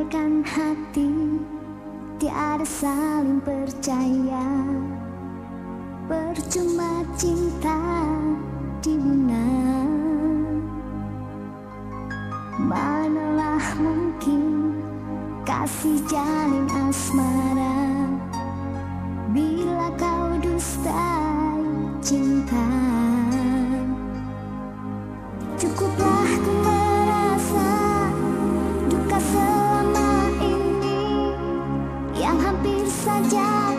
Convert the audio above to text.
Bagaikan hati Tiada saling percaya. Percuma cinta dibina Manalah mungkin Kasih jalin asmara 撒娇